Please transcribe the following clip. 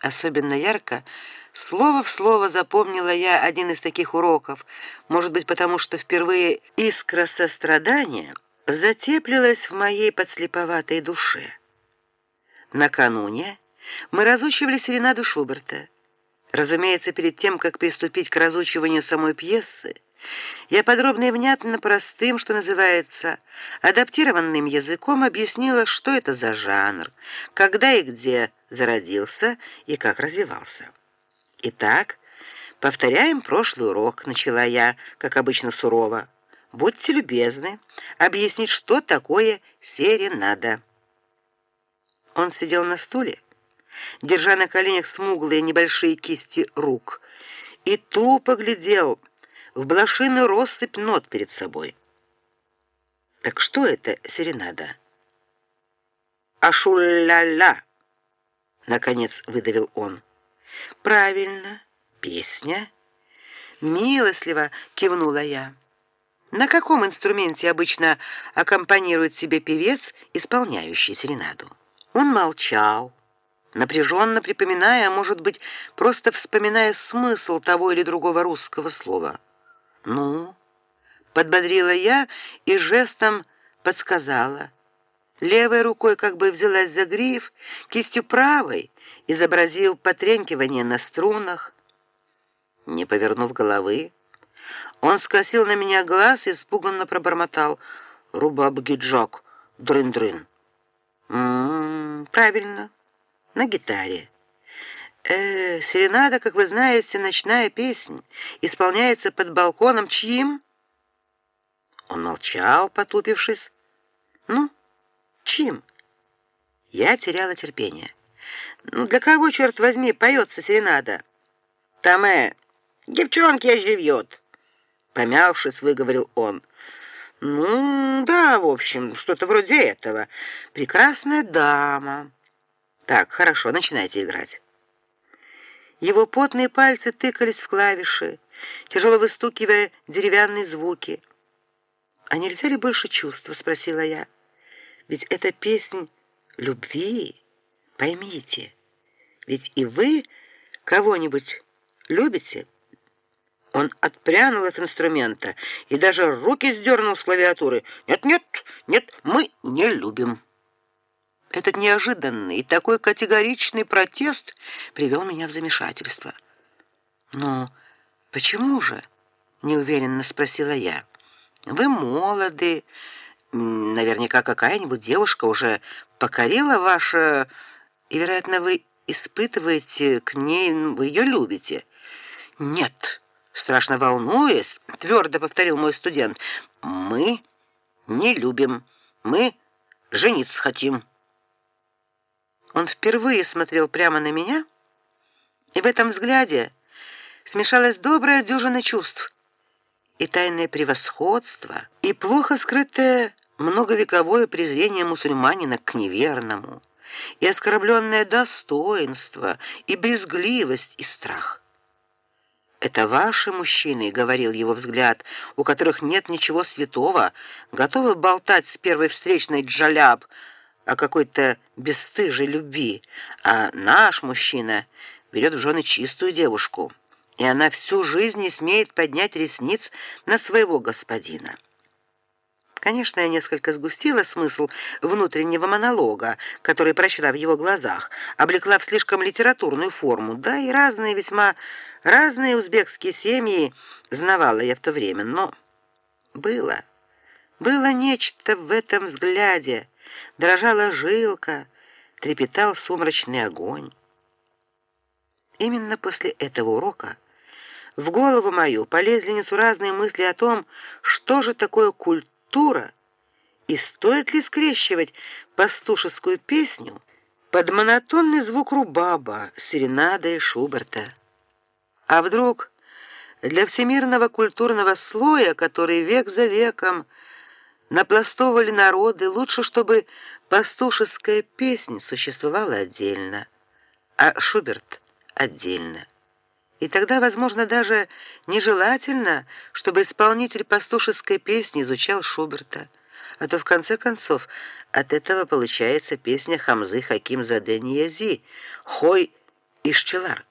Особенно ярко слово в слово запомнила я один из таких уроков, может быть, потому что впервые искра сострадания затеплилась в моей подслеповатой душе. Накануне мы разучивали серенаду Шуберта. Разумеется, перед тем, как приступить к разучиванию самой пьесы, я подробно и внятно простым, что называется, адаптированным языком объяснила, что это за жанр, когда и где зародился и как развивался. Итак, повторяем прошлый урок, начала я, как обычно сурово. Будьте любезны объяснить, что такое серенада. Он сидел на стуле, держа на коленях смуглые небольшие кисти рук, и тупо глядел в блошиную россыпь нот перед собой. Так что это серенада? Ашулля-ля, наконец выдавил он. Правильно, песня. Милостливо кивнула я. На каком инструменте обычно аккомпанирует себе певец, исполняющий серенаду? Он молчал, напряженно припоминая, а может быть, просто вспоминая смысл того или другого русского слова. Ну, подбодрила я и жестом подсказала. Левой рукой как бы взялась за гриф, кистью правой изобразил потренькивание на струнах. Не повернув головы, он скосил на меня глаз и испуганно пробормотал: "Рубаб гиджак, дрын-дрын". М-м, правильно. На гитаре. Э, серенада, как вы знаете, ночная песня, исполняется под балконом чьим? Он молчал, потупившись. Ну, чьим? Я теряла терпение. Ну для кого черт возьми поется серенада? Там э девчонки оживет. Помявшись, выговорил он. Ну, да, в общем, что-то вроде этого. Прекрасная дама. Так, хорошо, начинайте играть. Его потные пальцы тыкались в клавиши, тяжело выстукивая деревянные звуки. А нельзя ли больше чувства, спросила я. Ведь это песнь любви, поймите. Ведь и вы кого-нибудь любите? Он отпрянул от инструмента и даже руки сдернул с клавиатуры. Нет, нет, нет, мы не любим. Этот неожиданный и такой категоричный протест привел меня в замешательство. "Ну, почему же?" неуверенно спросила я. "Вы молоды, наверняка какая-нибудь девушка уже покорила ваше, и, вероятно, вы испытываете к ней, вы ее любите". "Нет", страшно волнуясь, твердо повторил мой студент. "Мы не любим. Мы жениться хотим". Он впервые смотрел прямо на меня, и в этом взгляде смешалась добрая дюжина чувств: и тайное превосходство, и плохо скрытое многовековое презрение мусульманина к неверному, и оскорбленное достоинство, и брезгливость, и страх. Это ваши мужчины, говорил его взгляд, у которых нет ничего святого, готовы болтать с первой встречной джаляб о какой-то бесстыжей любви, а наш мужчина берет в жены чистую девушку, и она всю жизнь не смеет поднять ресниц на своего господина. Конечно, я несколько сгустила смысл внутреннего монолога, который прочла в его глазах, облекла в слишком литературную форму. Да и разные весьма разные узбекские семьи знавала я в то время, но было было нечто в этом взгляде, дрожала жилка, трепетал сумрачный огонь. Именно после этого урока в голову мою полезли несуразные мысли о том, что же такое культура и стоит ли скрещивать пастушескую песню под монотонный звук рубаба, серенады Шуберта. А вдруг для всемирного культурного слоя, который век за веком напластовывали народы, лучше, чтобы пастушеская песня существовала отдельно, а Шуберт отдельно. И тогда, возможно, даже нежелательно, чтобы исполнитель пастушеской песни изучал Шуберта, а то в конце концов от этого получается песня Хамзы Хаким Заде Ниязи: "Хой Ишчелар.